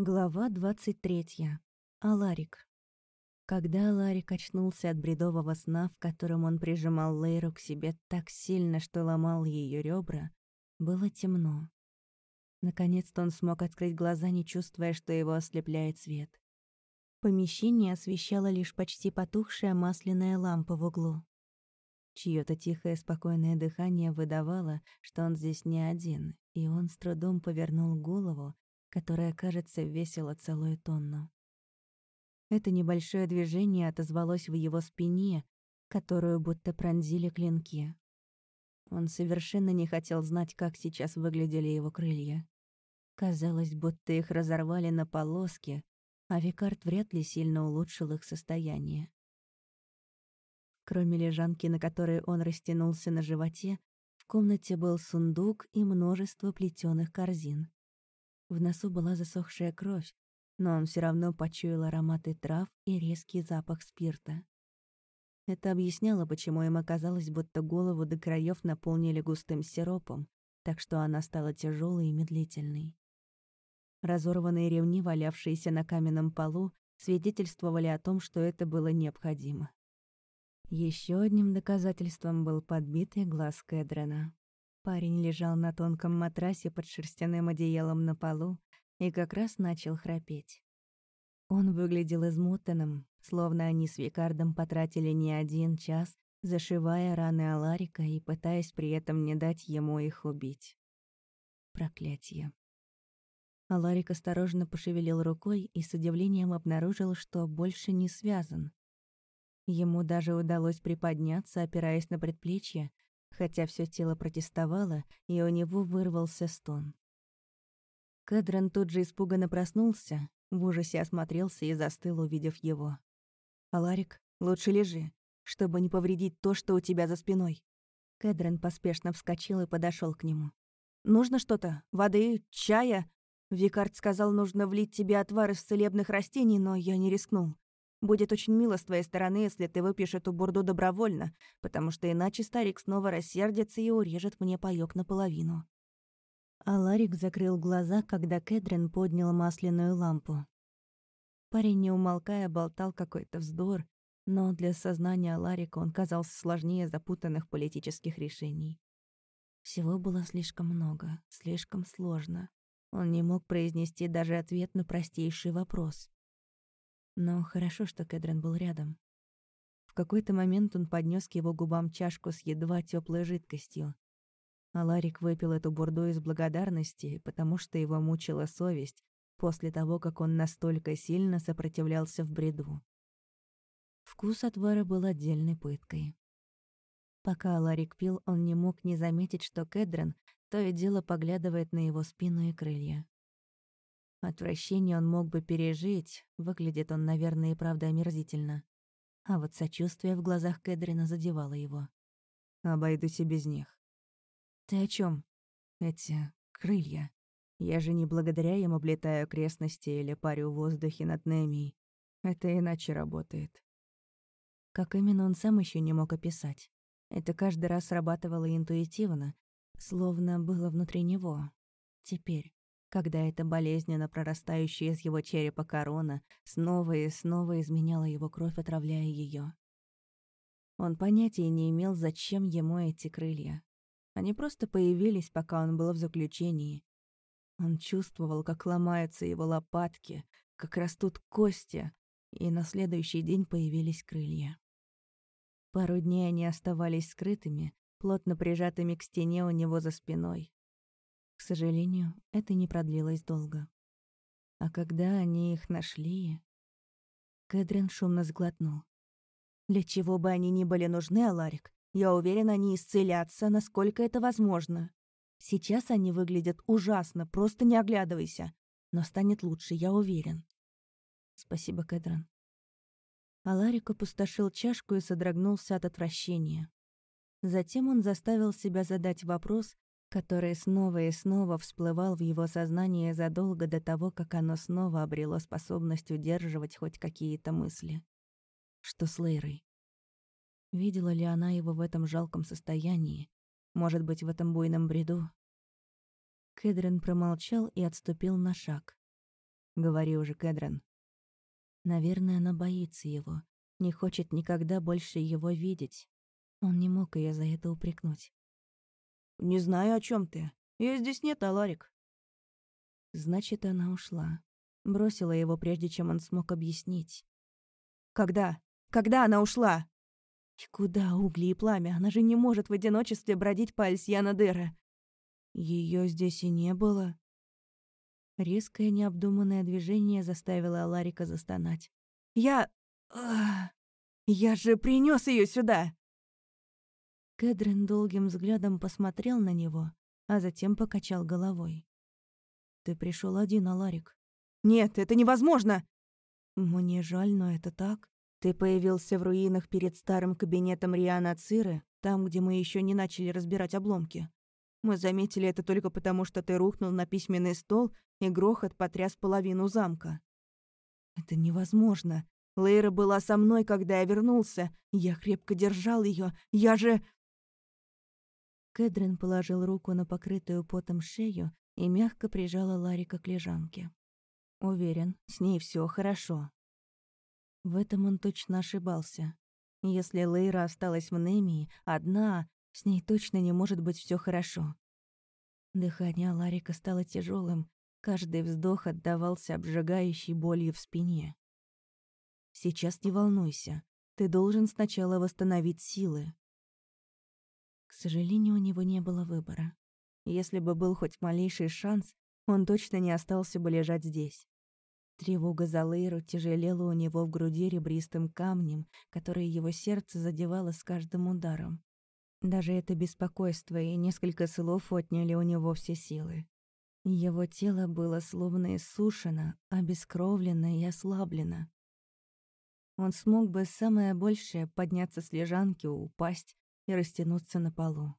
Глава 23. Аларик. Когда Аларик очнулся от бредового сна, в котором он прижимал Лейру к себе так сильно, что ломал ее ребра, было темно. Наконец-то он смог открыть глаза, не чувствуя, что его ослепляет свет. Помещение освещало лишь почти потухшая масляная лампа в углу. Чьё-то тихое спокойное дыхание выдавало, что он здесь не один, и он с трудом повернул голову, которая, кажется, весила целую тонну. Это небольшое движение отозвалось в его спине, которую будто пронзили клинки. Он совершенно не хотел знать, как сейчас выглядели его крылья. Казалось, будто их разорвали на полоски, а Викард вряд ли сильно улучшил их состояние. Кроме лежанки, на которой он растянулся на животе, в комнате был сундук и множество плетёных корзин. В носу была засохшая кровь, но он все равно почуял ароматы трав и резкий запах спирта. Это объясняло, почему им оказалось, будто голову до краев наполнили густым сиропом, так что она стала тяжелой и медлительной. Разорванные ремни, валявшиеся на каменном полу, свидетельствовали о том, что это было необходимо. Еще одним доказательством был подбитый глаз Кэдрена. Парень лежал на тонком матрасе под шерстяным одеялом на полу и как раз начал храпеть. Он выглядел измотанным, словно они с Викардом потратили не один час, зашивая раны Аларика и пытаясь при этом не дать ему их убить. Проклятие. Аларик осторожно пошевелил рукой и с удивлением обнаружил, что больше не связан. Ему даже удалось приподняться, опираясь на предплечье, хотя все тело протестовало, и у него вырвался стон. Кэдрон тут же испуганно проснулся, в ужасе осмотрелся и застыл, увидев его. «Аларик, лучше лежи, чтобы не повредить то, что у тебя за спиной». Кэдрон поспешно вскочил и подошел к нему. «Нужно что-то? Воды? Чая?» Викард сказал, нужно влить тебе отвар из целебных растений, но я не рискнул. Будет очень мило с твоей стороны, если ты выпьешь эту бурду добровольно, потому что иначе старик снова рассердится и урежет мне паёк наполовину». А Ларик закрыл глаза, когда Кэдрин поднял масляную лампу. Парень, не умолкая, болтал какой-то вздор, но для сознания Ларика он казался сложнее запутанных политических решений. Всего было слишком много, слишком сложно. Он не мог произнести даже ответ на простейший вопрос. Но хорошо, что Кэдрин был рядом. В какой-то момент он поднес к его губам чашку с едва теплой жидкостью. А Ларик выпил эту бурду из благодарности, потому что его мучила совесть после того, как он настолько сильно сопротивлялся в бреду. Вкус отвара был отдельной пыткой. Пока Ларик пил, он не мог не заметить, что Кэдрин то и дело поглядывает на его спину и крылья. Отвращение он мог бы пережить, выглядит он, наверное, и правда омерзительно. А вот сочувствие в глазах Кэдрина задевало его. «Обойдусь и без них». «Ты о чем? «Эти крылья. Я же не благодаря им облетаю окрестности или парю в воздухе над Немией. Это иначе работает». Как именно он сам еще не мог описать. Это каждый раз срабатывало интуитивно, словно было внутри него. Теперь, когда эта болезненно прорастающая из его черепа корона снова и снова изменяла его кровь, отравляя ее. Он понятия не имел, зачем ему эти крылья. Они просто появились, пока он был в заключении. Он чувствовал, как ломаются его лопатки, как растут кости, и на следующий день появились крылья. Пару дней они оставались скрытыми, плотно прижатыми к стене у него за спиной. Сожалению, это не продлилось долго. А когда они их нашли... Кэдрин шумно сглотнул. «Для чего бы они ни были нужны, Аларик, я уверен, они исцелятся, насколько это возможно. Сейчас они выглядят ужасно, просто не оглядывайся. Но станет лучше, я уверен». «Спасибо, Кэдрин». Аларик опустошил чашку и содрогнулся от отвращения. Затем он заставил себя задать вопрос, который снова и снова всплывал в его сознание задолго до того, как оно снова обрело способность удерживать хоть какие-то мысли. Что с Лейрой? Видела ли она его в этом жалком состоянии? Может быть, в этом буйном бреду? Кэдрин промолчал и отступил на шаг. говори уже, Кэдрон. Наверное, она боится его, не хочет никогда больше его видеть. Он не мог ее за это упрекнуть. «Не знаю, о чем ты. Ее здесь нет, Аларик». Значит, она ушла. Бросила его, прежде чем он смог объяснить. «Когда? Когда она ушла?» «И куда угли и пламя? Она же не может в одиночестве бродить по Альсьяна Дера». Ее здесь и не было». Резкое необдуманное движение заставило Аларика застонать. «Я... Я же принес ее сюда!» Кэдрин долгим взглядом посмотрел на него, а затем покачал головой. «Ты пришел один, Аларик». «Нет, это невозможно!» «Мне жаль, но это так. Ты появился в руинах перед старым кабинетом Риана Циры, там, где мы еще не начали разбирать обломки. Мы заметили это только потому, что ты рухнул на письменный стол, и грохот потряс половину замка. Это невозможно. Лейра была со мной, когда я вернулся. Я крепко держал ее. Я же... Кэдрин положил руку на покрытую потом шею и мягко прижала Ларика к лежанке. Уверен, с ней все хорошо. В этом он точно ошибался. Если Лейра осталась в Немии, одна, с ней точно не может быть все хорошо. Дыхание Ларика стало тяжелым, каждый вздох отдавался обжигающей болью в спине. «Сейчас не волнуйся, ты должен сначала восстановить силы», к сожалению, у него не было выбора. Если бы был хоть малейший шанс, он точно не остался бы лежать здесь. Тревога за Лейру тяжелела у него в груди ребристым камнем, который его сердце задевало с каждым ударом. Даже это беспокойство и несколько слов отняли у него все силы. Его тело было словно иссушено, обескровлено и ослаблено. Он смог бы самое большее подняться с лежанки, упасть, и растянуться на полу.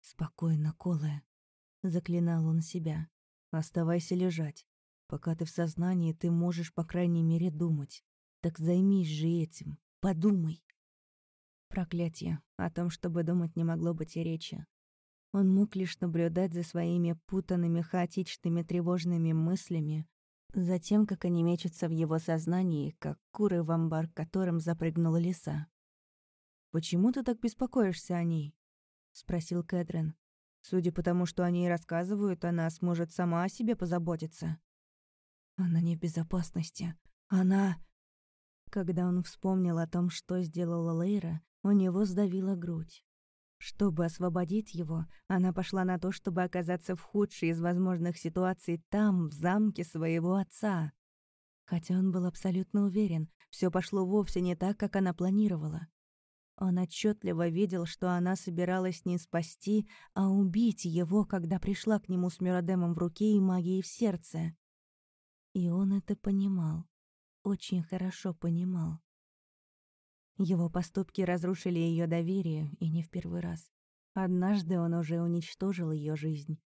«Спокойно, Колая», — заклинал он себя. «Оставайся лежать. Пока ты в сознании, ты можешь, по крайней мере, думать. Так займись же этим. Подумай». Проклятие. О том, чтобы думать, не могло быть и речи. Он мог лишь наблюдать за своими путанными, хаотичными, тревожными мыслями, за тем, как они мечутся в его сознании, как куры в амбар, которым запрыгнула лиса. «Почему ты так беспокоишься о ней?» — спросил Кэтрин. «Судя по тому, что они рассказывают, она сможет сама о себе позаботиться». «Она не в безопасности. Она...» Когда он вспомнил о том, что сделала Лейра, у него сдавила грудь. Чтобы освободить его, она пошла на то, чтобы оказаться в худшей из возможных ситуаций там, в замке своего отца. Хотя он был абсолютно уверен, все пошло вовсе не так, как она планировала. Он отчетливо видел, что она собиралась не спасти, а убить его, когда пришла к нему с Мюрадемом в руке и магией в сердце. И он это понимал. Очень хорошо понимал. Его поступки разрушили ее доверие, и не в первый раз. Однажды он уже уничтожил ее жизнь.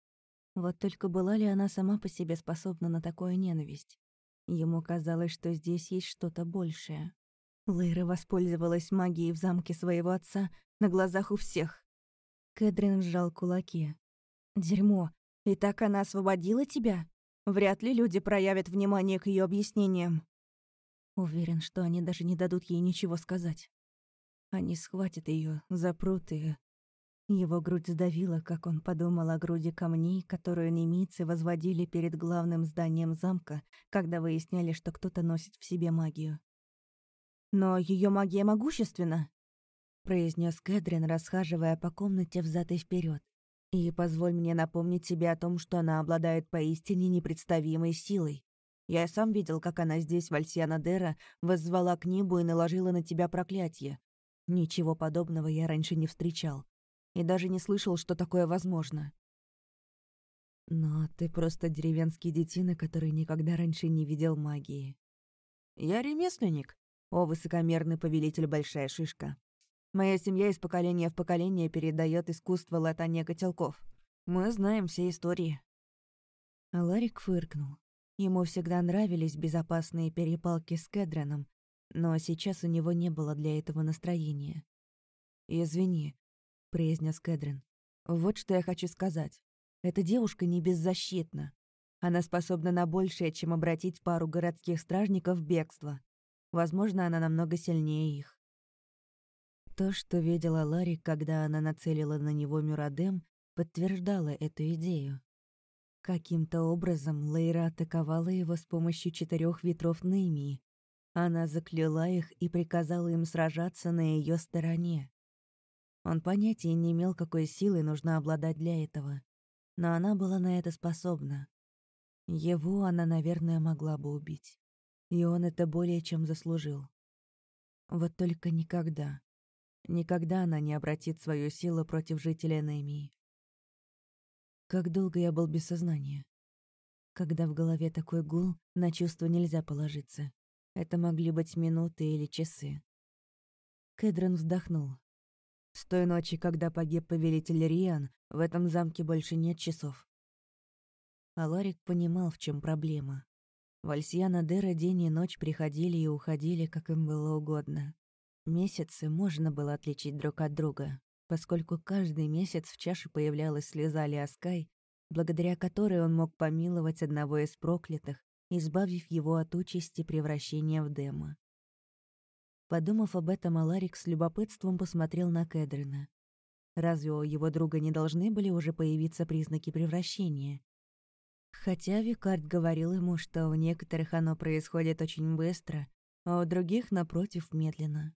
Вот только была ли она сама по себе способна на такую ненависть? Ему казалось, что здесь есть что-то большее. Лейра воспользовалась магией в замке своего отца на глазах у всех. Кэдрин сжал кулаки. «Дерьмо. И так она освободила тебя? Вряд ли люди проявят внимание к ее объяснениям». Уверен, что они даже не дадут ей ничего сказать. Они схватят ее, запрут и... Его грудь сдавила, как он подумал о груди камней, которую немийцы возводили перед главным зданием замка, когда выясняли, что кто-то носит в себе магию. «Но ее магия могущественна», — произнес Кэдрин, расхаживая по комнате взад и вперед. «И позволь мне напомнить тебе о том, что она обладает поистине непредставимой силой. Я сам видел, как она здесь, в Альсианадера, воззвала к небу и наложила на тебя проклятие. Ничего подобного я раньше не встречал. И даже не слышал, что такое возможно. Но ты просто деревенский детина, который никогда раньше не видел магии. Я ремесленник, о, высокомерный повелитель Большая Шишка. Моя семья из поколения в поколение передает искусство латания котелков. Мы знаем все истории». Ларик фыркнул. Ему всегда нравились безопасные перепалки с Кэдраном, но сейчас у него не было для этого настроения. «Извини», — произнес Кэдрин. «Вот что я хочу сказать. Эта девушка не беззащитна. Она способна на большее, чем обратить пару городских стражников в бегство. Возможно, она намного сильнее их. То, что видела Ларри, когда она нацелила на него Мюрадем, подтверждало эту идею. Каким-то образом Лейра атаковала его с помощью четырех ветров Неймии. Она закляла их и приказала им сражаться на ее стороне. Он понятия не имел, какой силой нужно обладать для этого. Но она была на это способна. Его она, наверное, могла бы убить. И он это более чем заслужил. Вот только никогда, никогда она не обратит свою силу против жителя Немии. Как долго я был без сознания? Когда в голове такой гул, на чувства нельзя положиться. Это могли быть минуты или часы. Кедрон вздохнул. С той ночи, когда погиб повелитель Риан, в этом замке больше нет часов. А Ларик понимал, в чем проблема. Вальсьяна Дера день и ночь приходили и уходили, как им было угодно. Месяцы можно было отличить друг от друга, поскольку каждый месяц в чаше появлялась слеза Лиаскай, благодаря которой он мог помиловать одного из проклятых, избавив его от участи превращения в демо. Подумав об этом, Аларик с любопытством посмотрел на Кедрина. Разве у его друга не должны были уже появиться признаки превращения? Хотя Викард говорил ему, что у некоторых оно происходит очень быстро, а у других, напротив, медленно.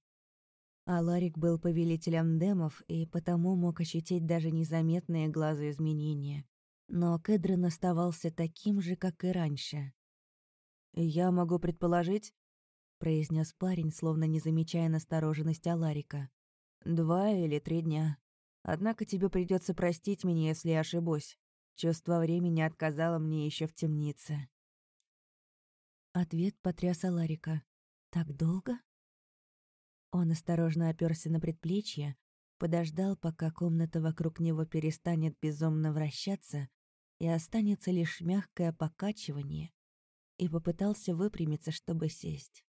Аларик был повелителем демов и потому мог ощутить даже незаметные глазу изменения. Но Кедрин оставался таким же, как и раньше. «Я могу предположить, — произнес парень, словно не замечая настороженности Аларика. «Два или три дня. Однако тебе придется простить меня, если я ошибусь. Чувство времени отказало мне еще в темнице». Ответ потряс Аларика. «Так долго?» Он осторожно оперся на предплечье, подождал, пока комната вокруг него перестанет безумно вращаться и останется лишь мягкое покачивание, и попытался выпрямиться, чтобы сесть.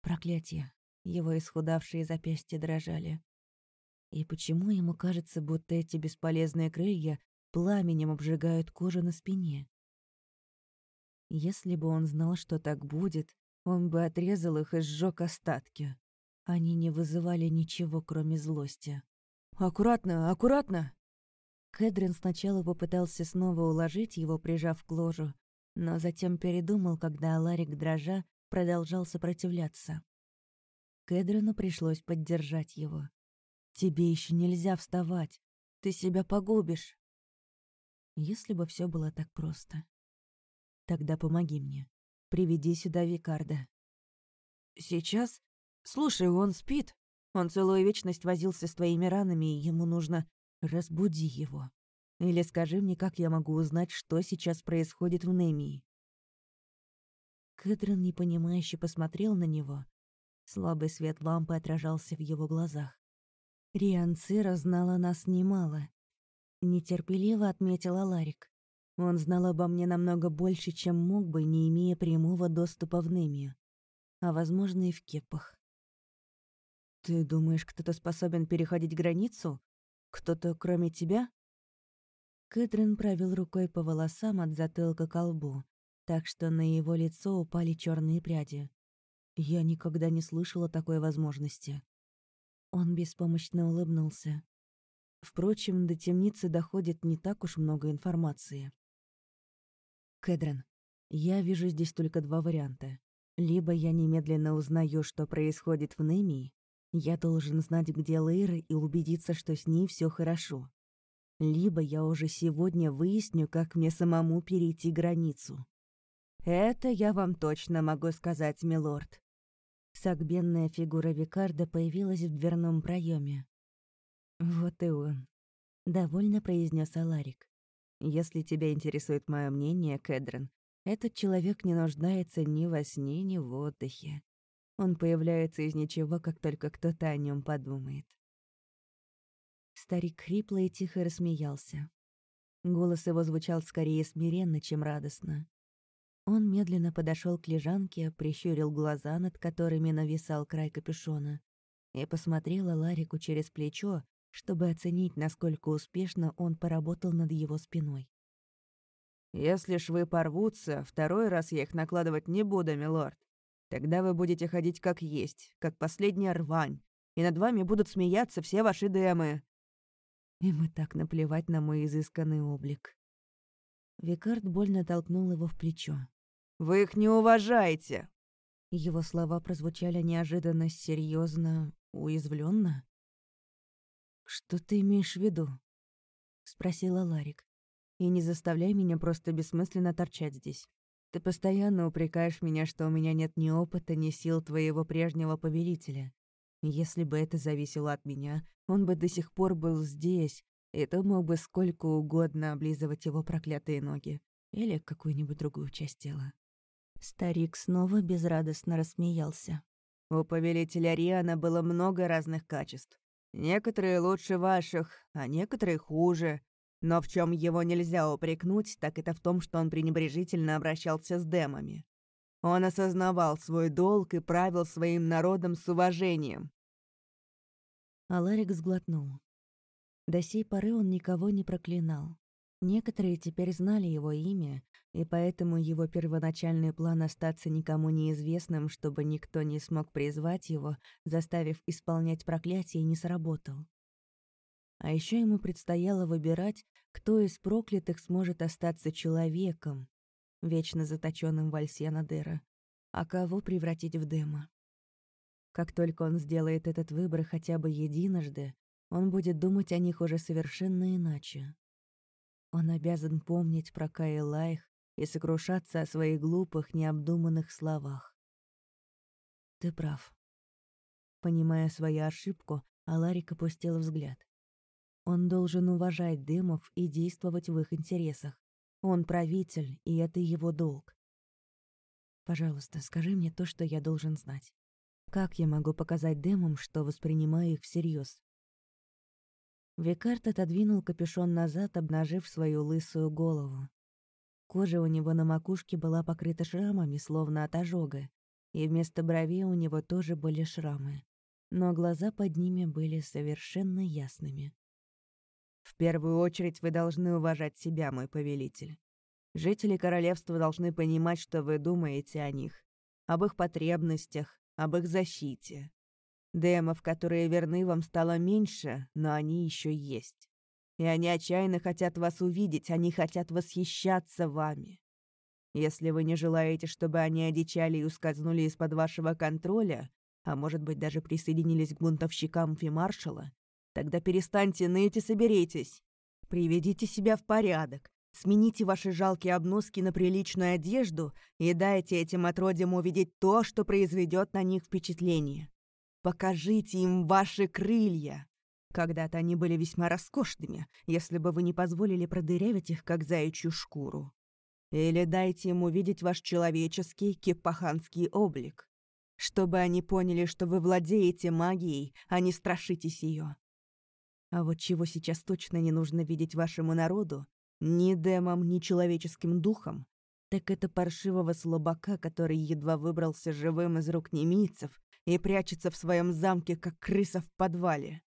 Проклятие. Его исхудавшие запястья дрожали. И почему ему кажется, будто эти бесполезные крылья пламенем обжигают кожу на спине? Если бы он знал, что так будет, он бы отрезал их и сжёг остатки. Они не вызывали ничего, кроме злости. «Аккуратно, аккуратно!» Кэдрин сначала попытался снова уложить его, прижав к ложу, но затем передумал, когда Аларик, дрожа, продолжал сопротивляться. Кэдрину пришлось поддержать его. «Тебе еще нельзя вставать. Ты себя погубишь». Если бы все было так просто. Тогда помоги мне. Приведи сюда Викарда. Сейчас? Слушай, он спит. Он целую вечность возился с твоими ранами, и ему нужно... Разбуди его. Или скажи мне, как я могу узнать, что сейчас происходит в Немии. Кэтрин непонимающе посмотрел на него. Слабый свет лампы отражался в его глазах. Риан Цира знала нас немало. Нетерпеливо отметила Ларик. Он знал обо мне намного больше, чем мог бы, не имея прямого доступа в Немию. А, возможно, и в Кепах. «Ты думаешь, кто-то способен переходить границу? Кто-то, кроме тебя?» Кэтрин провел рукой по волосам от затылка к лбу, так что на его лицо упали черные пряди. Я никогда не слышала такой возможности. Он беспомощно улыбнулся. Впрочем, до темницы доходит не так уж много информации. Кэдрен, я вижу здесь только два варианта. Либо я немедленно узнаю, что происходит в Немии, я должен знать, где Лейра, и убедиться, что с ней все хорошо. Либо я уже сегодня выясню, как мне самому перейти границу. «Это я вам точно могу сказать, милорд». Сагбенная фигура Викарда появилась в дверном проеме. «Вот и он», — довольно произнес Аларик. «Если тебя интересует мое мнение, Кэдрен, этот человек не нуждается ни во сне, ни в отдыхе. Он появляется из ничего, как только кто-то о нем подумает». Старик хрипло и тихо рассмеялся. Голос его звучал скорее смиренно, чем радостно. Он медленно подошел к лежанке, прищурил глаза, над которыми нависал край капюшона, и посмотрел Ларику через плечо, чтобы оценить, насколько успешно он поработал над его спиной. Если швы порвутся, второй раз я их накладывать не буду, милорд. Тогда вы будете ходить как есть, как последняя рвань, и над вами будут смеяться все ваши демы». Им и так наплевать на мой изысканный облик. Викард больно толкнул его в плечо. «Вы их не уважаете!» Его слова прозвучали неожиданно серьезно, уязвленно. «Что ты имеешь в виду?» — спросила Ларик. «И не заставляй меня просто бессмысленно торчать здесь. Ты постоянно упрекаешь меня, что у меня нет ни опыта, ни сил твоего прежнего повелителя. Если бы это зависело от меня, он бы до сих пор был здесь, и ты мог бы сколько угодно облизывать его проклятые ноги. Или какую-нибудь другую часть тела. Старик снова безрадостно рассмеялся. У повелителя Риана было много разных качеств. Некоторые лучше ваших, а некоторые хуже. Но в чем его нельзя упрекнуть, так это в том, что он пренебрежительно обращался с демами. Он осознавал свой долг и правил своим народом с уважением. Аларик сглотнул. До сей поры он никого не проклинал. Некоторые теперь знали его имя, и поэтому его первоначальный план остаться никому неизвестным, чтобы никто не смог призвать его, заставив исполнять проклятие, не сработал. А еще ему предстояло выбирать, кто из проклятых сможет остаться человеком, вечно заточенным в Альсьянадера, а кого превратить в Дема. Как только он сделает этот выбор хотя бы единожды, он будет думать о них уже совершенно иначе. Он обязан помнить про Каилайх и сокрушаться о своих глупых, необдуманных словах. Ты прав. Понимая свою ошибку, Аларик опустил взгляд. Он должен уважать дымов и действовать в их интересах. Он правитель, и это его долг. Пожалуйста, скажи мне то, что я должен знать. Как я могу показать демам, что воспринимаю их всерьез? Викард отодвинул капюшон назад, обнажив свою лысую голову. Кожа у него на макушке была покрыта шрамами, словно от ожога, и вместо бровей у него тоже были шрамы. Но глаза под ними были совершенно ясными. В первую очередь вы должны уважать себя, мой повелитель. Жители королевства должны понимать, что вы думаете о них, об их потребностях, об их защите. Демов, которые верны вам, стало меньше, но они еще есть. И они отчаянно хотят вас увидеть, они хотят восхищаться вами. Если вы не желаете, чтобы они одичали и ускользнули из-под вашего контроля, а может быть даже присоединились к бунтовщикам фимаршала, Тогда перестаньте ныть и соберитесь. Приведите себя в порядок. Смените ваши жалкие обноски на приличную одежду и дайте этим отродьям увидеть то, что произведет на них впечатление. Покажите им ваши крылья. Когда-то они были весьма роскошными, если бы вы не позволили продырявить их, как заячью шкуру. Или дайте им увидеть ваш человеческий кипаханский облик, чтобы они поняли, что вы владеете магией, а не страшитесь ее. А вот чего сейчас точно не нужно видеть вашему народу, ни демам, ни человеческим духом, так это паршивого слабака, который едва выбрался живым из рук немийцев и прячется в своем замке, как крыса в подвале.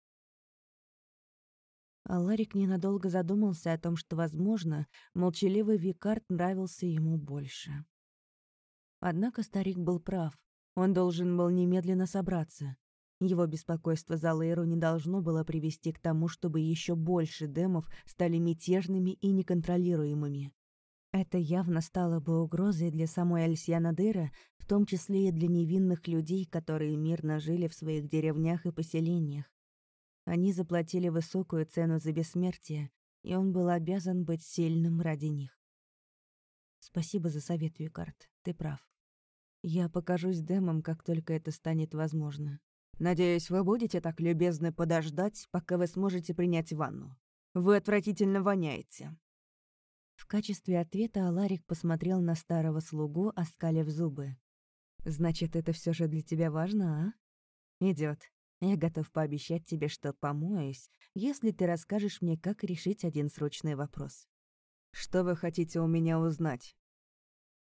А Ларик ненадолго задумался о том, что, возможно, молчаливый Викард нравился ему больше. Однако старик был прав. Он должен был немедленно собраться. Его беспокойство за Лейру не должно было привести к тому, чтобы еще больше демов стали мятежными и неконтролируемыми. Это явно стало бы угрозой для самой Альсьянадыра, в том числе и для невинных людей, которые мирно жили в своих деревнях и поселениях. Они заплатили высокую цену за бессмертие, и он был обязан быть сильным ради них. Спасибо за совет, Викард, ты прав. Я покажусь демам, как только это станет возможно. Надеюсь, вы будете так любезны подождать, пока вы сможете принять ванну. Вы отвратительно воняете». В качестве ответа Аларик посмотрел на старого слугу, оскалив зубы. «Значит, это все же для тебя важно, а? Идет. Я готов пообещать тебе, что помоюсь, если ты расскажешь мне, как решить один срочный вопрос». «Что вы хотите у меня узнать?»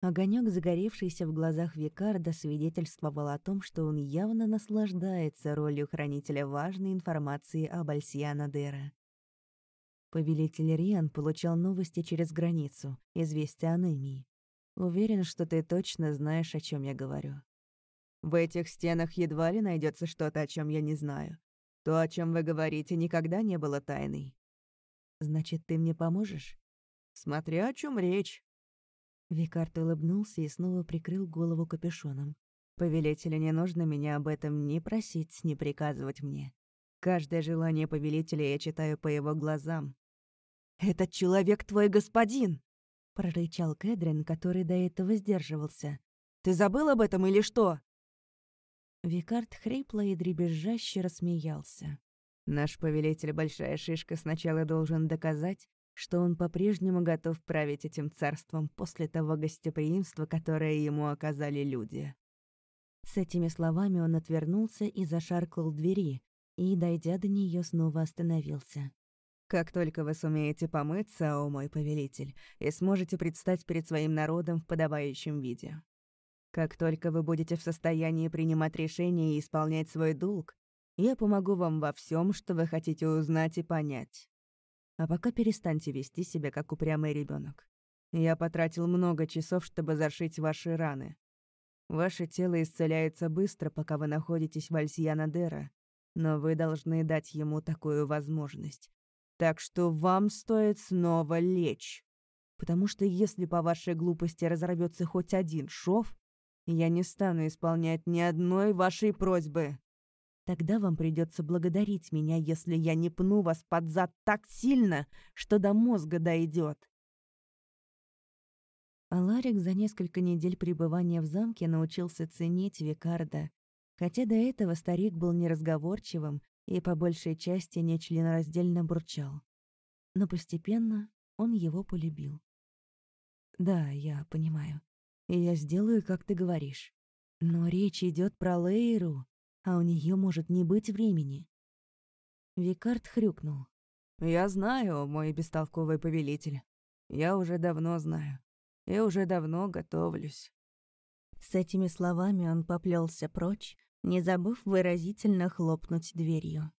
Огонек, загоревшийся в глазах Викарда, свидетельствовал о том, что он явно наслаждается ролью хранителя важной информации об Альсиана Дера. Повелитель Риан получал новости через границу, известия о Немии. Уверен, что ты точно знаешь, о чем я говорю. В этих стенах едва ли найдется что-то, о чем я не знаю. То, о чем вы говорите, никогда не было тайной. Значит, ты мне поможешь? Смотря о чем речь. Викард улыбнулся и снова прикрыл голову капюшоном. Повелителю не нужно меня об этом ни просить, ни приказывать мне. Каждое желание повелителя я читаю по его глазам. «Этот человек твой господин!» — прорычал Кэдрин, который до этого сдерживался. «Ты забыл об этом или что?» Викард хрипло и дребезжаще рассмеялся. «Наш повелитель Большая Шишка сначала должен доказать, что он по-прежнему готов править этим царством после того гостеприимства, которое ему оказали люди». С этими словами он отвернулся и зашаркал двери, и, дойдя до нее, снова остановился. «Как только вы сумеете помыться, о мой повелитель, и сможете предстать перед своим народом в подобающем виде. Как только вы будете в состоянии принимать решения и исполнять свой долг, я помогу вам во всем, что вы хотите узнать и понять. А пока перестаньте вести себя как упрямый ребенок. Я потратил много часов, чтобы зашить ваши раны. Ваше тело исцеляется быстро, пока вы находитесь в Альсьянадера, но вы должны дать ему такую возможность. Так что вам стоит снова лечь. Потому что если по вашей глупости разорвется хоть один шов, я не стану исполнять ни одной вашей просьбы. Тогда вам придется благодарить меня, если я не пну вас под зад так сильно, что до мозга дойдет. Аларик за несколько недель пребывания в замке научился ценить Викарда, хотя до этого старик был неразговорчивым и по большей части нечленораздельно бурчал. Но постепенно он его полюбил. «Да, я понимаю», и я сделаю, как ты говоришь. Но речь идет про Лейру, а у нее может не быть времени. Викард хрюкнул. «Я знаю, мой бестолковый повелитель. Я уже давно знаю. И уже давно готовлюсь». С этими словами он поплелся прочь, не забыв выразительно хлопнуть дверью.